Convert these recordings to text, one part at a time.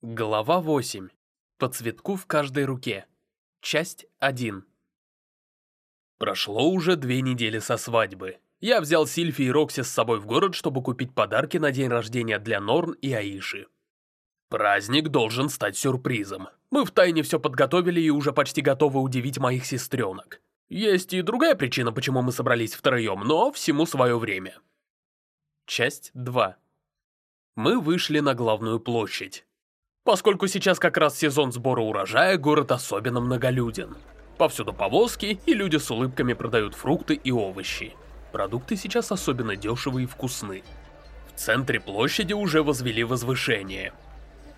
Глава 8. По цветку в каждой руке. Часть 1. Прошло уже две недели со свадьбы. Я взял Сильфи и Рокси с собой в город, чтобы купить подарки на день рождения для Норн и Аиши. Праздник должен стать сюрпризом. Мы втайне все подготовили и уже почти готовы удивить моих сестренок. Есть и другая причина, почему мы собрались втроем, но всему свое время. Часть 2. Мы вышли на главную площадь. Поскольку сейчас как раз сезон сбора урожая, город особенно многолюден. Повсюду повозки, и люди с улыбками продают фрукты и овощи. Продукты сейчас особенно дешевые и вкусны. В центре площади уже возвели возвышение.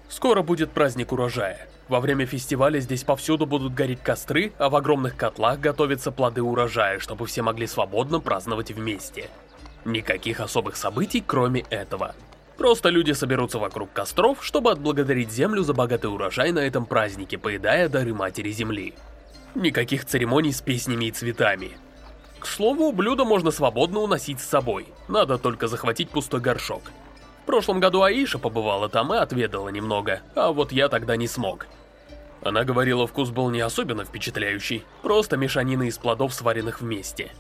Скоро будет праздник урожая. Во время фестиваля здесь повсюду будут гореть костры, а в огромных котлах готовятся плоды урожая, чтобы все могли свободно праздновать вместе. Никаких особых событий, кроме этого. Просто люди соберутся вокруг костров, чтобы отблагодарить Землю за богатый урожай на этом празднике, поедая дары Матери Земли. Никаких церемоний с песнями и цветами. К слову, блюдо можно свободно уносить с собой, надо только захватить пустой горшок. В прошлом году Аиша побывала там и отведала немного, а вот я тогда не смог. Она говорила, вкус был не особенно впечатляющий, просто мешанина из плодов, сваренных вместе.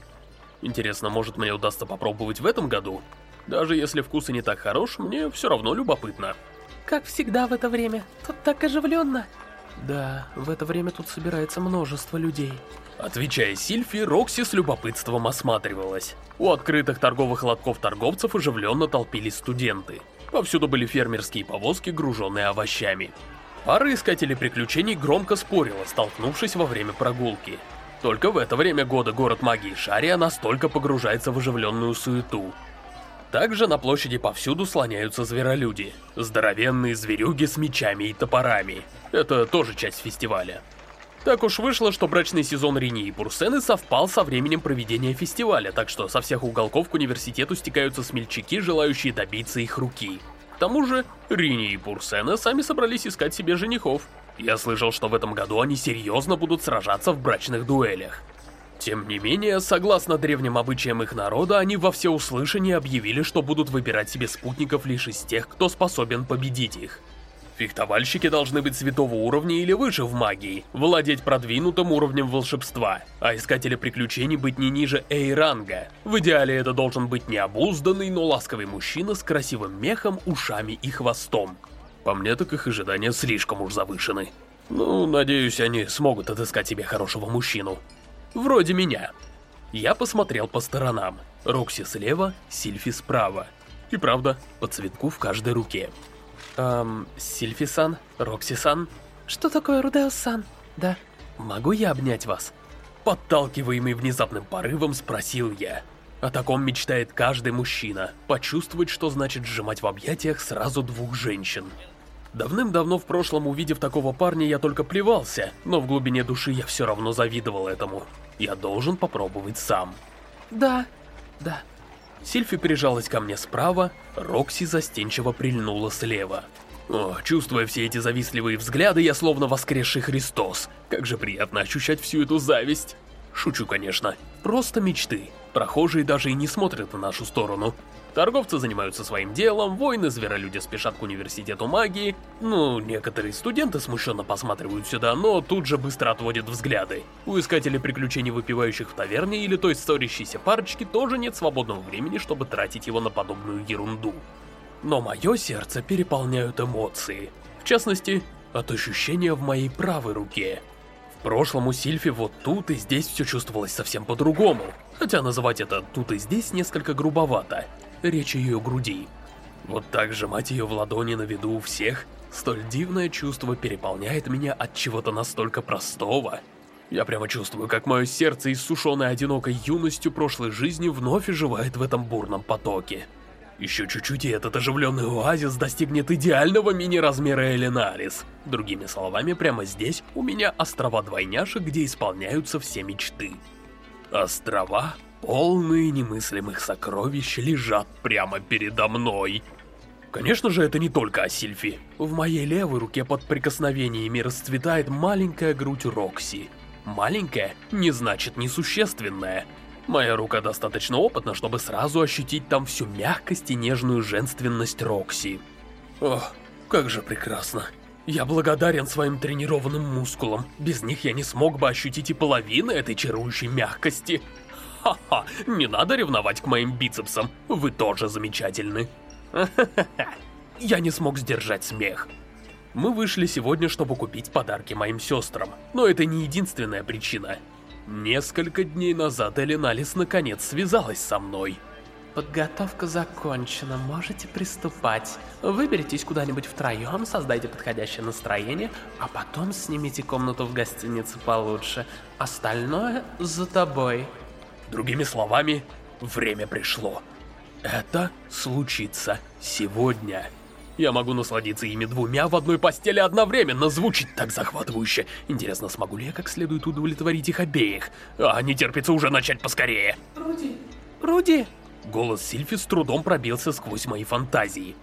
Интересно, может мне удастся попробовать в этом году? Даже если вкус и не так хорош, мне все равно любопытно. Как всегда в это время. Тут так оживленно. Да, в это время тут собирается множество людей. Отвечая Сильфи, Рокси с любопытством осматривалась. У открытых торговых лотков торговцев оживленно толпились студенты. Повсюду были фермерские повозки, груженные овощами. Пара искателей приключений громко спорила, столкнувшись во время прогулки. Только в это время года город магии Шария настолько погружается в оживленную суету, также на площади повсюду слоняются зверолюди. Здоровенные зверюги с мечами и топорами. Это тоже часть фестиваля. Так уж вышло, что брачный сезон Рини и Пурсены совпал со временем проведения фестиваля, так что со всех уголков к университету стекаются смельчаки, желающие добиться их руки. К тому же, Рини и Пурсена сами собрались искать себе женихов. Я слышал, что в этом году они серьезно будут сражаться в брачных дуэлях. Тем не менее, согласно древним обычаям их народа, они во всеуслышание объявили, что будут выбирать себе спутников лишь из тех, кто способен победить их. Фехтовальщики должны быть святого уровня или выше в магии, владеть продвинутым уровнем волшебства, а искатели приключений быть не ниже A-ранга. В идеале это должен быть необузданный, но ласковый мужчина с красивым мехом, ушами и хвостом. По мне, так их ожидания слишком уж завышены. Ну, надеюсь, они смогут отыскать себе хорошего мужчину. Вроде меня. Я посмотрел по сторонам. Рокси слева, Сильфи справа. И правда, по цветку в каждой руке. Эм, Сильфи-сан, Рокси-сан. Что такое Рудеус-сан? Да. Могу я обнять вас? Подталкиваемый внезапным порывом, спросил я. О таком мечтает каждый мужчина. Почувствовать, что значит сжимать в объятиях сразу двух женщин. Давным-давно в прошлом, увидев такого парня, я только плевался, но в глубине души я все равно завидовал этому. Я должен попробовать сам. Да, да. Сильфи прижалась ко мне справа, Рокси застенчиво прильнула слева. О, чувствуя все эти завистливые взгляды, я словно воскресший Христос. Как же приятно ощущать всю эту зависть. Шучу, конечно. Просто мечты. Прохожие даже и не смотрят на нашу сторону. Торговцы занимаются своим делом, воины-зверолюди спешат к университету магии. Ну, некоторые студенты смущенно посматривают сюда, но тут же быстро отводят взгляды. У искателей приключений, выпивающих в таверне или той ссорящейся парочки, тоже нет свободного времени, чтобы тратить его на подобную ерунду. Но мое сердце переполняют эмоции. В частности, от ощущения в моей правой руке. В прошлом у Сильфи вот тут и здесь все чувствовалось совсем по-другому. Хотя называть это «тут и здесь» несколько грубовато речь ее груди. Вот так сжимать ее в ладони на виду у всех, столь дивное чувство переполняет меня от чего-то настолько простого. Я прямо чувствую, как мое сердце, иссушенное одинокой юностью прошлой жизни, вновь оживает в этом бурном потоке. Еще чуть-чуть, и этот оживленный оазис достигнет идеального мини-размера Элинарис. Другими словами, прямо здесь у меня острова двойняшек, где исполняются все мечты. Острова Полные немыслимых сокровищ лежат прямо передо мной. Конечно же, это не только о Сильфи. В моей левой руке под прикосновениями расцветает маленькая грудь Рокси. Маленькая не значит несущественная. Моя рука достаточно опытна, чтобы сразу ощутить там всю мягкость и нежную женственность Рокси. Ох, как же прекрасно. Я благодарен своим тренированным мускулам. Без них я не смог бы ощутить и половины этой чарующей мягкости. Ха-ха, не надо ревновать к моим бицепсам. Вы тоже замечательны. Я не смог сдержать смех. Мы вышли сегодня, чтобы купить подарки моим сестрам. Но это не единственная причина. Несколько дней назад Элиналис наконец связалась со мной. Подготовка закончена, можете приступать. Выберитесь куда-нибудь втроем, создайте подходящее настроение, а потом снимите комнату в гостинице получше. Остальное за тобой. Другими словами, время пришло. Это случится сегодня. Я могу насладиться ими двумя в одной постели одновременно. Звучит так захватывающе. Интересно, смогу ли я как следует удовлетворить их обеих? А, не терпится уже начать поскорее. Руди! Руди! Голос Сильфи с трудом пробился сквозь мои фантазии.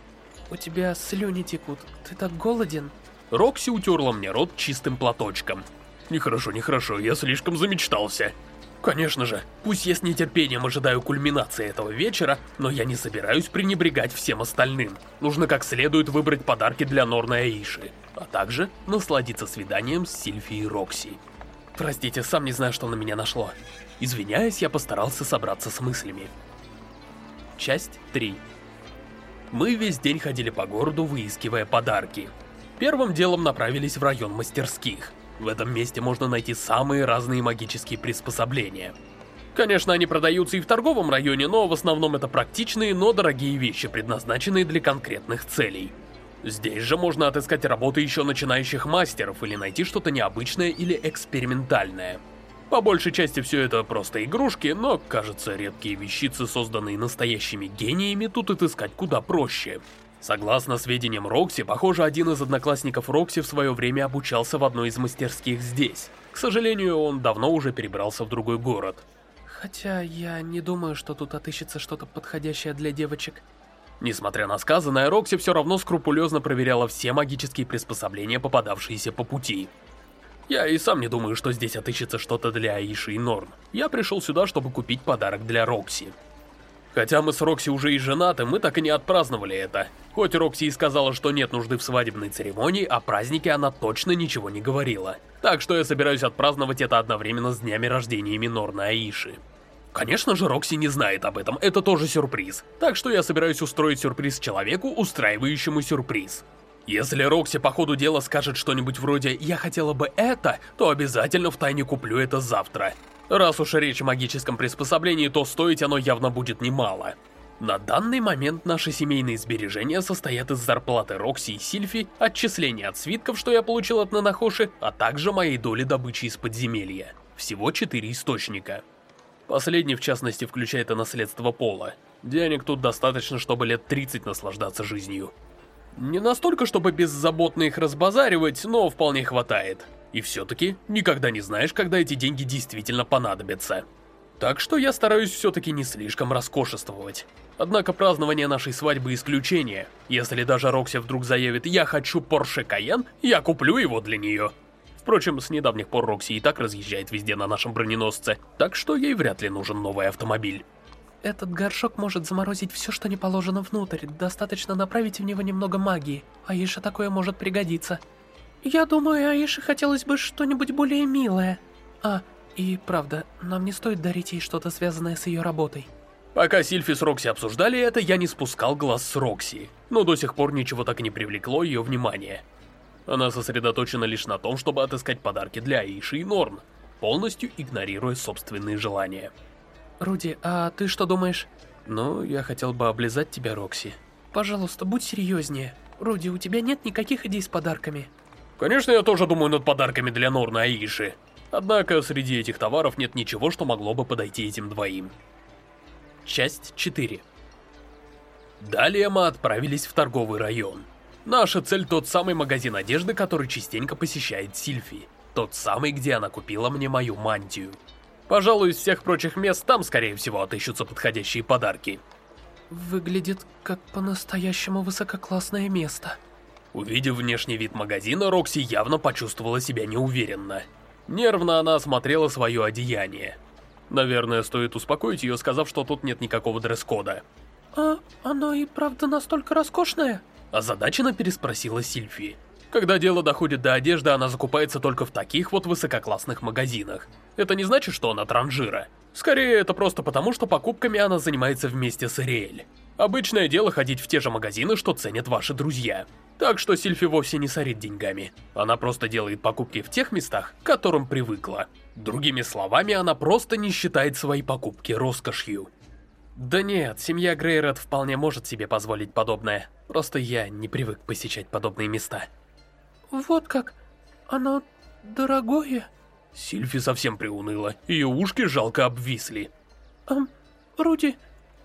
У тебя слюни текут. Ты так голоден? Рокси утерла мне рот чистым платочком. Нехорошо, нехорошо, я слишком замечтался. Конечно же, пусть я с нетерпением ожидаю кульминации этого вечера, но я не собираюсь пренебрегать всем остальным. Нужно как следует выбрать подарки для Норна и Аиши, а также насладиться свиданием с Сильфи и Рокси. Простите, сам не знаю, что на меня нашло. Извиняясь, я постарался собраться с мыслями. Часть 3 Мы весь день ходили по городу, выискивая подарки. Первым делом направились в район мастерских. В этом месте можно найти самые разные магические приспособления. Конечно, они продаются и в торговом районе, но в основном это практичные, но дорогие вещи, предназначенные для конкретных целей. Здесь же можно отыскать работы еще начинающих мастеров или найти что-то необычное или экспериментальное. По большей части все это просто игрушки, но, кажется, редкие вещицы, созданные настоящими гениями, тут отыскать куда проще. Согласно сведениям Рокси, похоже, один из одноклассников Рокси в свое время обучался в одной из мастерских здесь. К сожалению, он давно уже перебрался в другой город. Хотя я не думаю, что тут отыщется что-то подходящее для девочек. Несмотря на сказанное, Рокси все равно скрупулезно проверяла все магические приспособления, попадавшиеся по пути. Я и сам не думаю, что здесь отыщется что-то для Аиши и Норн. Я пришел сюда, чтобы купить подарок для Рокси. Хотя мы с Рокси уже и женаты, мы так и не отпраздновали это. Хоть Рокси и сказала, что нет нужды в свадебной церемонии, о празднике она точно ничего не говорила. Так что я собираюсь отпраздновать это одновременно с днями рождения Норн и Аиши. Конечно же, Рокси не знает об этом, это тоже сюрприз. Так что я собираюсь устроить сюрприз человеку, устраивающему сюрприз. Если Рокси по ходу дела скажет что-нибудь вроде «я хотела бы это», то обязательно втайне куплю это завтра. Раз уж речь о магическом приспособлении, то стоить оно явно будет немало. На данный момент наши семейные сбережения состоят из зарплаты Рокси и Сильфи, отчисления от свитков, что я получил от Нанахоши, а также моей доли добычи из подземелья. Всего четыре источника. Последний, в частности, включает и наследство Пола. Денег тут достаточно, чтобы лет 30 наслаждаться жизнью. Не настолько, чтобы беззаботно их разбазаривать, но вполне хватает. И все-таки, никогда не знаешь, когда эти деньги действительно понадобятся. Так что я стараюсь все-таки не слишком роскошествовать. Однако празднование нашей свадьбы исключение. Если даже Рокси вдруг заявит «Я хочу Porsche Cayenne», я куплю его для нее. Впрочем, с недавних пор Рокси и так разъезжает везде на нашем броненосце, так что ей вряд ли нужен новый автомобиль. Этот горшок может заморозить все, что не положено внутрь. Достаточно направить в него немного магии. Аиша такое может пригодиться. Я думаю, Аише хотелось бы что-нибудь более милое. А, и правда, нам не стоит дарить ей что-то связанное с ее работой. Пока Сильфи с Рокси обсуждали это, я не спускал глаз с Рокси, но до сих пор ничего так и не привлекло ее внимание. Она сосредоточена лишь на том, чтобы отыскать подарки для Аиши и Норн, полностью игнорируя собственные желания. Руди, а ты что думаешь? Ну, я хотел бы облизать тебя, Рокси. Пожалуйста, будь серьезнее. Руди, у тебя нет никаких идей с подарками? Конечно, я тоже думаю над подарками для Норна Аиши. Однако среди этих товаров нет ничего, что могло бы подойти этим двоим. Часть 4 Далее мы отправились в торговый район. Наша цель тот самый магазин одежды, который частенько посещает Сильфи. Тот самый, где она купила мне мою мантию. Пожалуй, из всех прочих мест там, скорее всего, отыщутся подходящие подарки. Выглядит как по-настоящему высококлассное место. Увидев внешний вид магазина, Рокси явно почувствовала себя неуверенно. Нервно она осмотрела свое одеяние. Наверное, стоит успокоить ее, сказав, что тут нет никакого дресс-кода. «А оно и правда настолько роскошное?» Озадаченно переспросила Сильфи. Когда дело доходит до одежды, она закупается только в таких вот высококлассных магазинах. Это не значит, что она транжира. Скорее, это просто потому, что покупками она занимается вместе с Ириэль. Обычное дело ходить в те же магазины, что ценят ваши друзья. Так что Сильфи вовсе не сорит деньгами. Она просто делает покупки в тех местах, к которым привыкла. Другими словами, она просто не считает свои покупки роскошью. Да нет, семья Грейрот вполне может себе позволить подобное. Просто я не привык посещать подобные места. Вот как? Оно дорогое? Сильфи совсем приуныла, ее ушки жалко обвисли. Эм, Руди,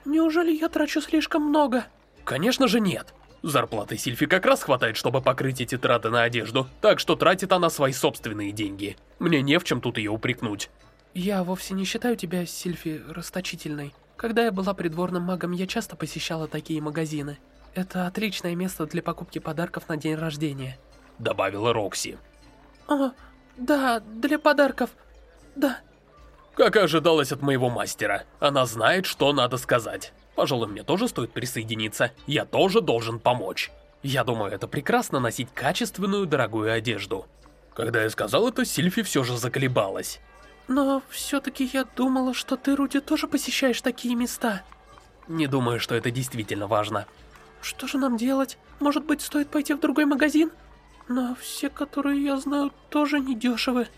неужели я трачу слишком много? Конечно же нет. Зарплаты Сильфи как раз хватает, чтобы покрыть эти траты на одежду, так что тратит она свои собственные деньги. Мне не в чем тут ее упрекнуть. Я вовсе не считаю тебя, Сильфи, расточительной. Когда я была придворным магом, я часто посещала такие магазины. Это отличное место для покупки подарков на день рождения добавила Рокси. «О, да, для подарков, да». Как и ожидалось от моего мастера, она знает, что надо сказать. Пожалуй, мне тоже стоит присоединиться, я тоже должен помочь. Я думаю, это прекрасно носить качественную дорогую одежду. Когда я сказал это, Сильфи все же заколебалась. Но все-таки я думала, что ты, Руди, тоже посещаешь такие места. Не думаю, что это действительно важно. Что же нам делать? Может быть, стоит пойти в другой магазин? Но все, которые я знаю, тоже недешевы.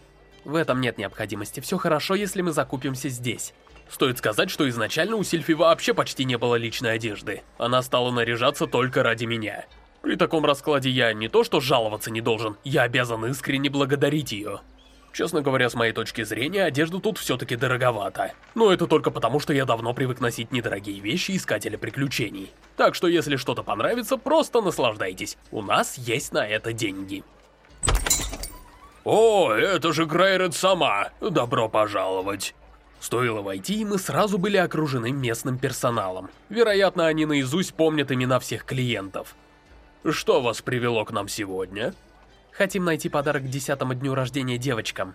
В этом нет необходимости, все хорошо, если мы закупимся здесь. Стоит сказать, что изначально у Сильфи вообще почти не было личной одежды. Она стала наряжаться только ради меня. При таком раскладе я не то что жаловаться не должен, я обязан искренне благодарить ее. Честно говоря, с моей точки зрения, одежда тут все-таки дороговата. Но это только потому, что я давно привык носить недорогие вещи искателя приключений. Так что если что-то понравится, просто наслаждайтесь. У нас есть на это деньги. О, это же Грейред сама. Добро пожаловать. Стоило войти, и мы сразу были окружены местным персоналом. Вероятно, они наизусть помнят имена всех клиентов. Что вас привело к нам сегодня? Хотим найти подарок к десятому дню рождения девочкам.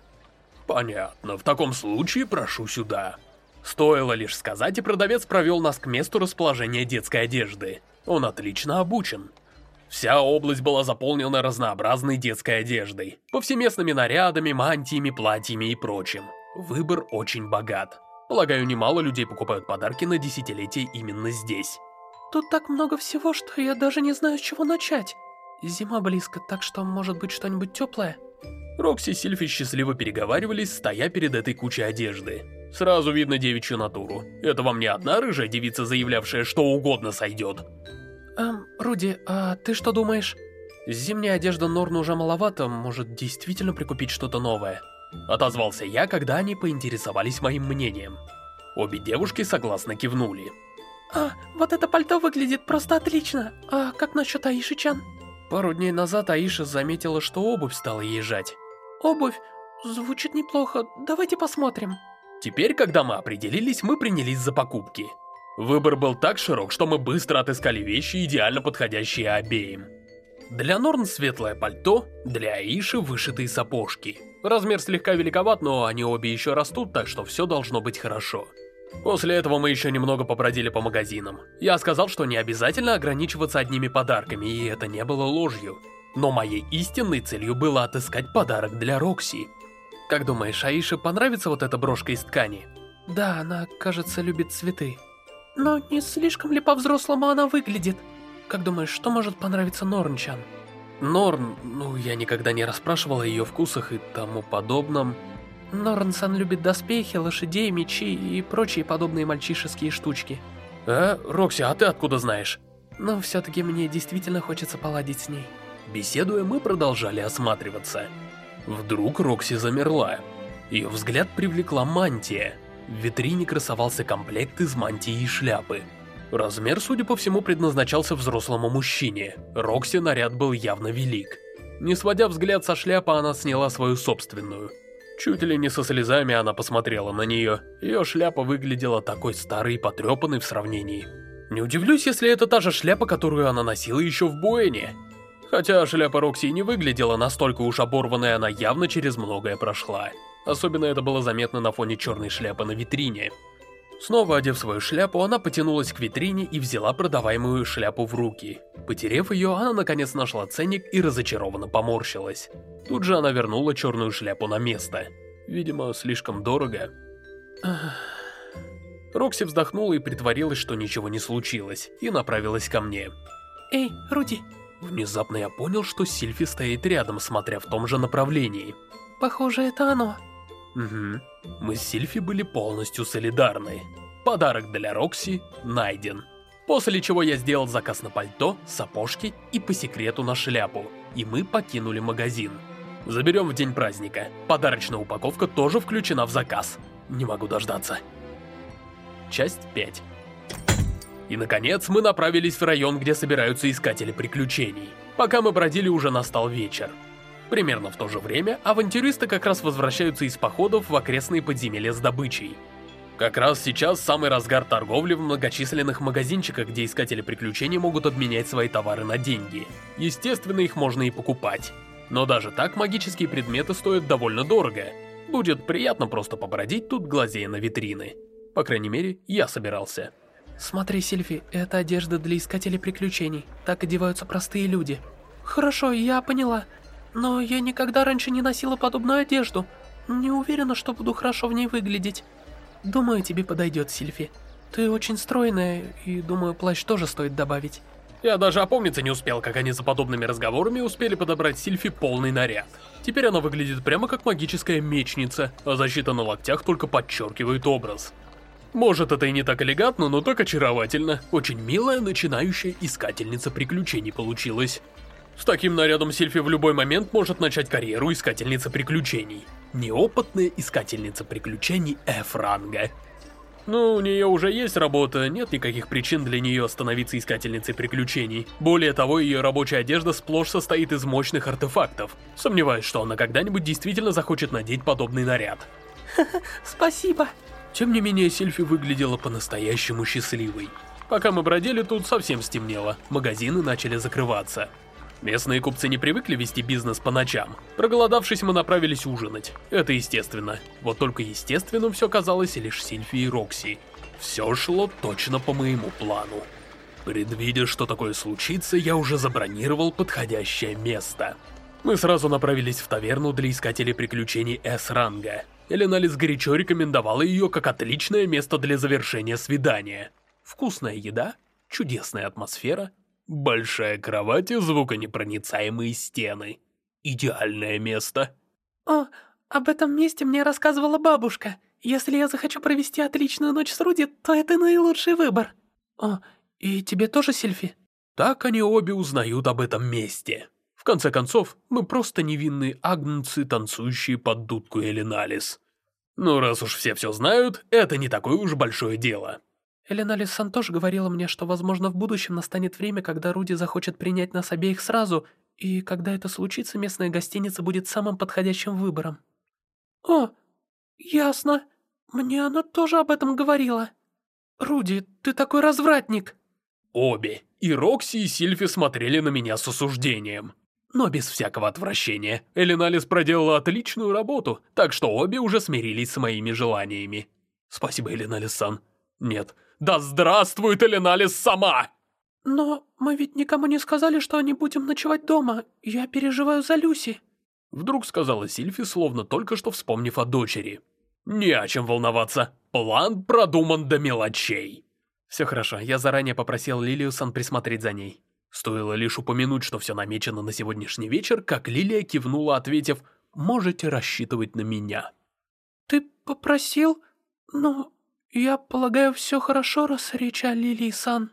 Понятно, в таком случае прошу сюда. Стоило лишь сказать, и продавец провел нас к месту расположения детской одежды. Он отлично обучен. Вся область была заполнена разнообразной детской одеждой, повсеместными нарядами, мантиями, платьями и прочим. Выбор очень богат. Полагаю, немало людей покупают подарки на десятилетие именно здесь. Тут так много всего, что я даже не знаю, с чего начать. Зима близко, так что может быть что-нибудь теплое? Рокси и Сильфи счастливо переговаривались, стоя перед этой кучей одежды. Сразу видно девичью натуру. Это вам не одна рыжая девица, заявлявшая, что угодно сойдет. Эм, Руди, а ты что думаешь? Зимняя одежда Норна уже маловато, может действительно прикупить что-то новое? Отозвался я, когда они поинтересовались моим мнением. Обе девушки согласно кивнули. А, вот это пальто выглядит просто отлично. А как насчет Аиши-чан? Пару дней назад Аиша заметила, что обувь стала езжать. Обувь? Звучит неплохо, давайте посмотрим. Теперь, когда мы определились, мы принялись за покупки. Выбор был так широк, что мы быстро отыскали вещи, идеально подходящие обеим. Для Норн светлое пальто, для Аиши вышитые сапожки. Размер слегка великоват, но они обе еще растут, так что все должно быть хорошо. После этого мы еще немного побродили по магазинам. Я сказал, что не обязательно ограничиваться одними подарками, и это не было ложью. Но моей истинной целью было отыскать подарок для Рокси. Как думаешь, Аише понравится вот эта брошка из ткани? Да, она, кажется, любит цветы. Но не слишком ли по-взрослому она выглядит? Как думаешь, что может понравиться Норнчан? Норн, ну, я никогда не расспрашивал о ее вкусах и тому подобном. Норнсан любит доспехи, лошадей, мечи и прочие подобные мальчишеские штучки. А, Рокси, а ты откуда знаешь? Но все-таки мне действительно хочется поладить с ней. Беседуя, мы продолжали осматриваться. Вдруг Рокси замерла. Ее взгляд привлекла мантия. В витрине красовался комплект из мантии и шляпы. Размер, судя по всему, предназначался взрослому мужчине. Рокси наряд был явно велик. Не сводя взгляд со шляпы, она сняла свою собственную. Чуть ли не со слезами она посмотрела на нее. Ее шляпа выглядела такой старой и потрепанной в сравнении. Не удивлюсь, если это та же шляпа, которую она носила еще в Буэне. Хотя шляпа Рокси не выглядела настолько уж оборванной, она явно через многое прошла. Особенно это было заметно на фоне черной шляпы на витрине. Снова одев свою шляпу, она потянулась к витрине и взяла продаваемую шляпу в руки. Потерев ее, она наконец нашла ценник и разочарованно поморщилась. Тут же она вернула черную шляпу на место. Видимо, слишком дорого. Рокси вздохнула и притворилась, что ничего не случилось, и направилась ко мне. Эй, Руди. Внезапно я понял, что Сильфи стоит рядом, смотря в том же направлении. Похоже, это оно. Угу. Мы с Сильфи были полностью солидарны. Подарок для Рокси найден. После чего я сделал заказ на пальто, сапожки и по секрету на шляпу. И мы покинули магазин. Заберем в день праздника. Подарочная упаковка тоже включена в заказ. Не могу дождаться. Часть 5 И наконец мы направились в район, где собираются искатели приключений. Пока мы бродили, уже настал вечер. Примерно в то же время авантюристы как раз возвращаются из походов в окрестные подземелья с добычей. Как раз сейчас самый разгар торговли в многочисленных магазинчиках, где искатели приключений могут обменять свои товары на деньги. Естественно, их можно и покупать. Но даже так магические предметы стоят довольно дорого. Будет приятно просто побродить тут, глазея на витрины. По крайней мере, я собирался. Смотри, Сильфи, это одежда для искателей приключений. Так одеваются простые люди. Хорошо, я поняла. Но я никогда раньше не носила подобную одежду. Не уверена, что буду хорошо в ней выглядеть. Думаю, тебе подойдет, Сильфи. Ты очень стройная, и думаю, плащ тоже стоит добавить. Я даже опомниться не успел, как они за подобными разговорами успели подобрать Сильфи полный наряд. Теперь она выглядит прямо как магическая мечница, а защита на локтях только подчеркивает образ. Может, это и не так элегантно, но так очаровательно. Очень милая начинающая искательница приключений получилась. С таким нарядом Сильфи в любой момент может начать карьеру искательницы приключений. Неопытная искательница приключений F-ранга. Ну, у нее уже есть работа, нет никаких причин для нее становиться искательницей приключений. Более того, ее рабочая одежда сплошь состоит из мощных артефактов. Сомневаюсь, что она когда-нибудь действительно захочет надеть подобный наряд. Спасибо. Тем не менее, Сильфи выглядела по-настоящему счастливой. Пока мы бродили, тут совсем стемнело, магазины начали закрываться. Местные купцы не привыкли вести бизнес по ночам. Проголодавшись, мы направились ужинать. Это естественно. Вот только естественным все казалось лишь Сильфи и Рокси. Все шло точно по моему плану. Предвидя, что такое случится, я уже забронировал подходящее место. Мы сразу направились в таверну для искателей приключений С-ранга. Эленалис горячо рекомендовала ее как отличное место для завершения свидания. Вкусная еда, чудесная атмосфера Большая кровать и звуконепроницаемые стены. Идеальное место. О, об этом месте мне рассказывала бабушка. Если я захочу провести отличную ночь с Руди, то это наилучший выбор. О, и тебе тоже, Сильфи? Так они обе узнают об этом месте. В конце концов, мы просто невинные агнцы, танцующие под дудку Элиналис. Ну, раз уж все все знают, это не такое уж большое дело. Элена Лиссан тоже говорила мне, что, возможно, в будущем настанет время, когда Руди захочет принять нас обеих сразу, и когда это случится, местная гостиница будет самым подходящим выбором. О, ясно. Мне она тоже об этом говорила. Руди, ты такой развратник. Обе, и Рокси, и Сильфи смотрели на меня с осуждением. Но без всякого отвращения. Элиналис проделала отличную работу, так что обе уже смирились с моими желаниями. Спасибо, Элиналис-сан. Нет, да здравствует Эленалис сама! Но мы ведь никому не сказали, что не будем ночевать дома. Я переживаю за Люси. Вдруг сказала Сильфи, словно только что вспомнив о дочери. Не о чем волноваться. План продуман до мелочей. Все хорошо, я заранее попросил Лилиусан присмотреть за ней. Стоило лишь упомянуть, что все намечено на сегодняшний вечер, как Лилия кивнула, ответив «Можете рассчитывать на меня». «Ты попросил? Ну, «Я полагаю, все хорошо, раз речь о Лилии-сан».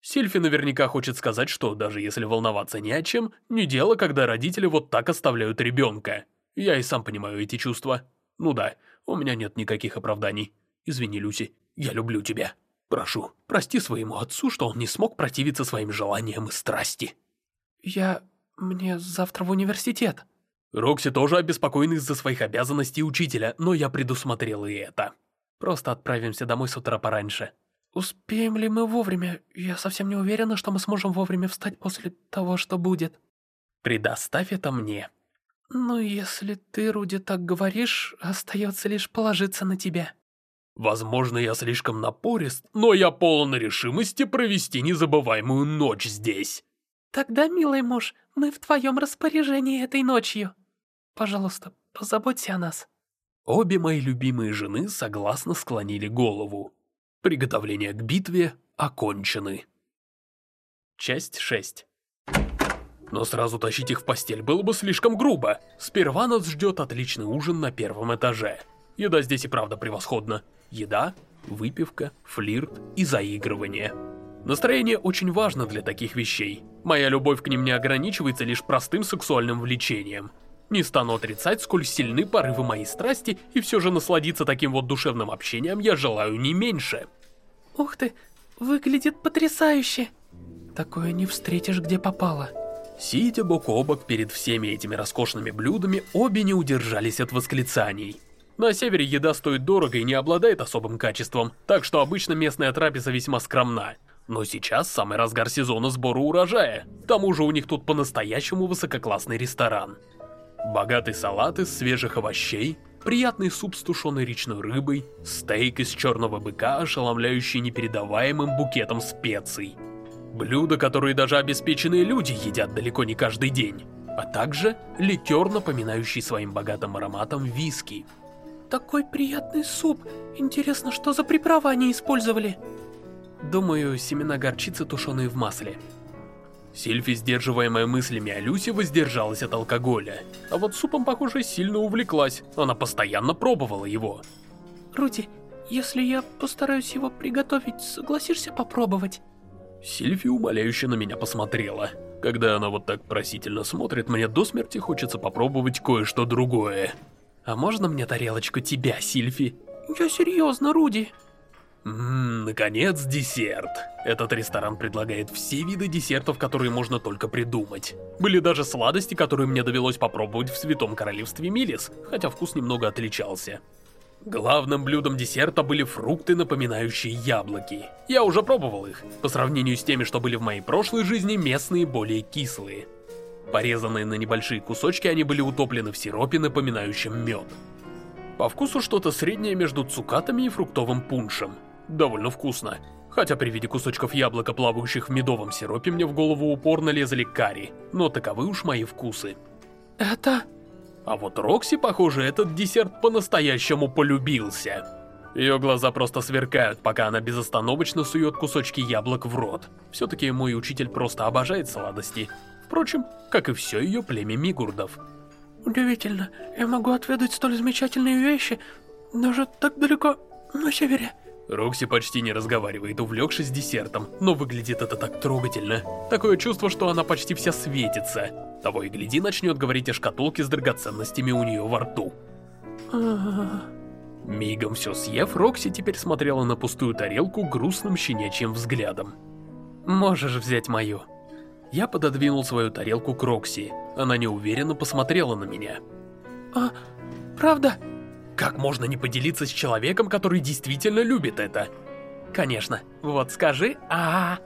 Сильфи наверняка хочет сказать, что даже если волноваться не о чем, не дело, когда родители вот так оставляют ребенка. Я и сам понимаю эти чувства. Ну да, у меня нет никаких оправданий. Извини, Люси, я люблю тебя. Прошу, прости своему отцу, что он не смог противиться своим желаниям и страсти. Я... мне завтра в университет. Рокси тоже обеспокоен из-за своих обязанностей учителя, но я предусмотрел и это. Просто отправимся домой с утра пораньше. Успеем ли мы вовремя? Я совсем не уверена, что мы сможем вовремя встать после того, что будет. Предоставь это мне. Ну, если ты, Руди, так говоришь, остается лишь положиться на тебя. Возможно, я слишком напорист, но я полон решимости провести незабываемую ночь здесь. Тогда, милый муж, мы в твоем распоряжении этой ночью. Пожалуйста, позаботься о нас. Обе мои любимые жены согласно склонили голову. Приготовления к битве окончены. Часть 6 Но сразу тащить их в постель было бы слишком грубо. Сперва нас ждет отличный ужин на первом этаже. Еда здесь и правда превосходна. Еда, выпивка, флирт и заигрывание. Настроение очень важно для таких вещей. Моя любовь к ним не ограничивается лишь простым сексуальным влечением. Не стану отрицать, сколь сильны порывы моей страсти, и все же насладиться таким вот душевным общением я желаю не меньше. Ух ты, выглядит потрясающе. Такое не встретишь, где попало. Сидя бок о бок перед всеми этими роскошными блюдами, обе не удержались от восклицаний. На севере еда стоит дорого и не обладает особым качеством, так что обычно местная трапеза весьма скромна. Но сейчас самый разгар сезона сбора урожая. К тому же у них тут по-настоящему высококлассный ресторан. Богатый салат из свежих овощей, приятный суп с тушеной речной рыбой, стейк из черного быка, ошеломляющий непередаваемым букетом специй. Блюда, которые даже обеспеченные люди едят далеко не каждый день. А также ликер, напоминающий своим богатым ароматом виски. Такой приятный суп. Интересно, что за приправы они использовали? Думаю, семена горчицы, тушеные в масле. Сильфи, сдерживаемая мыслями о Люсе, воздержалась от алкоголя. А вот супом, похоже, сильно увлеклась. Она постоянно пробовала его. Руди, если я постараюсь его приготовить, согласишься попробовать? Сильфи умоляюще на меня посмотрела. Когда она вот так просительно смотрит, мне до смерти хочется попробовать кое-что другое. А можно мне тарелочку тебя, Сильфи? Я серьезно, Руди. Ммм, наконец, десерт. Этот ресторан предлагает все виды десертов, которые можно только придумать. Были даже сладости, которые мне довелось попробовать в Святом Королевстве Милис, хотя вкус немного отличался. Главным блюдом десерта были фрукты, напоминающие яблоки. Я уже пробовал их. По сравнению с теми, что были в моей прошлой жизни, местные более кислые. Порезанные на небольшие кусочки, они были утоплены в сиропе, напоминающем мед. По вкусу что-то среднее между цукатами и фруктовым пуншем. Довольно вкусно. Хотя при виде кусочков яблока, плавающих в медовом сиропе, мне в голову упорно лезли карри. Но таковы уж мои вкусы. Это... А вот Рокси, похоже, этот десерт по-настоящему полюбился. Ее глаза просто сверкают, пока она безостановочно сует кусочки яблок в рот. Все-таки мой учитель просто обожает сладости. Впрочем, как и все ее племя Мигурдов. Удивительно, я могу отведать столь замечательные вещи, даже так далеко на севере. Рокси почти не разговаривает, увлекшись десертом, но выглядит это так трогательно. Такое чувство, что она почти вся светится. Того и гляди, начнет говорить о шкатулке с драгоценностями у нее во рту. Мигом все съев, Рокси теперь смотрела на пустую тарелку грустным щенячьим взглядом. «Можешь взять мою». Я пододвинул свою тарелку к Рокси. Она неуверенно посмотрела на меня. «А, правда?» Как можно не поделиться с человеком, который действительно любит это? Конечно. Вот скажи а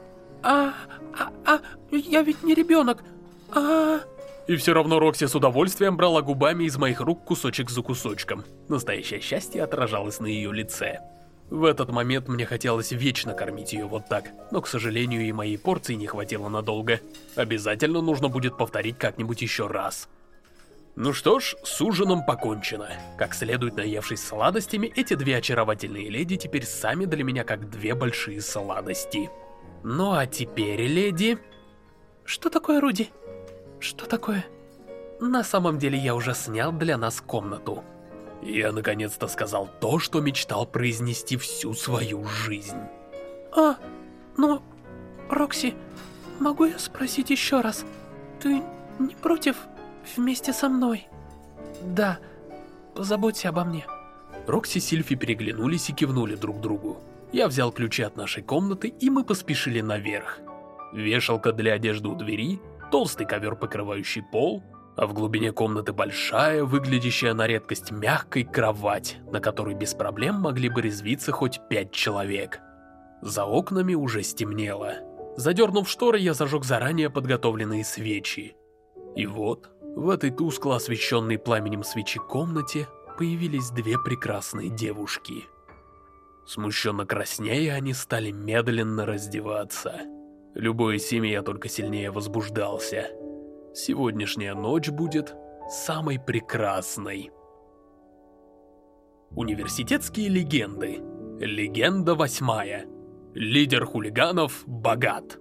а а а я ведь не ребенок. а И все равно Рокси с удовольствием брала губами из моих рук кусочек за кусочком. Настоящее счастье отражалось на ее лице. В этот момент мне хотелось вечно кормить ее вот так, но, к сожалению, и моей порции не хватило надолго. Обязательно нужно будет повторить как-нибудь еще раз. Ну что ж, с ужином покончено. Как следует наевшись сладостями, эти две очаровательные леди теперь сами для меня как две большие сладости. Ну а теперь, леди... Что такое, Руди? Что такое? На самом деле я уже снял для нас комнату. Я наконец-то сказал то, что мечтал произнести всю свою жизнь. А, ну, Рокси, могу я спросить еще раз? Ты не против вместе со мной? Да, позаботься обо мне. Рокси и Сильфи переглянулись и кивнули друг другу. Я взял ключи от нашей комнаты, и мы поспешили наверх. Вешалка для одежды у двери, толстый ковер, покрывающий пол, а в глубине комнаты большая, выглядящая на редкость мягкой кровать, на которой без проблем могли бы резвиться хоть пять человек. За окнами уже стемнело. Задернув шторы, я зажег заранее подготовленные свечи. И вот, в этой тускло освещенной пламенем свечи комнате появились две прекрасные девушки. Смущенно краснея, они стали медленно раздеваться. Любой семье я только сильнее возбуждался. Сегодняшняя ночь будет самой прекрасной. Университетские легенды. Легенда восьмая. Лидер хулиганов богат.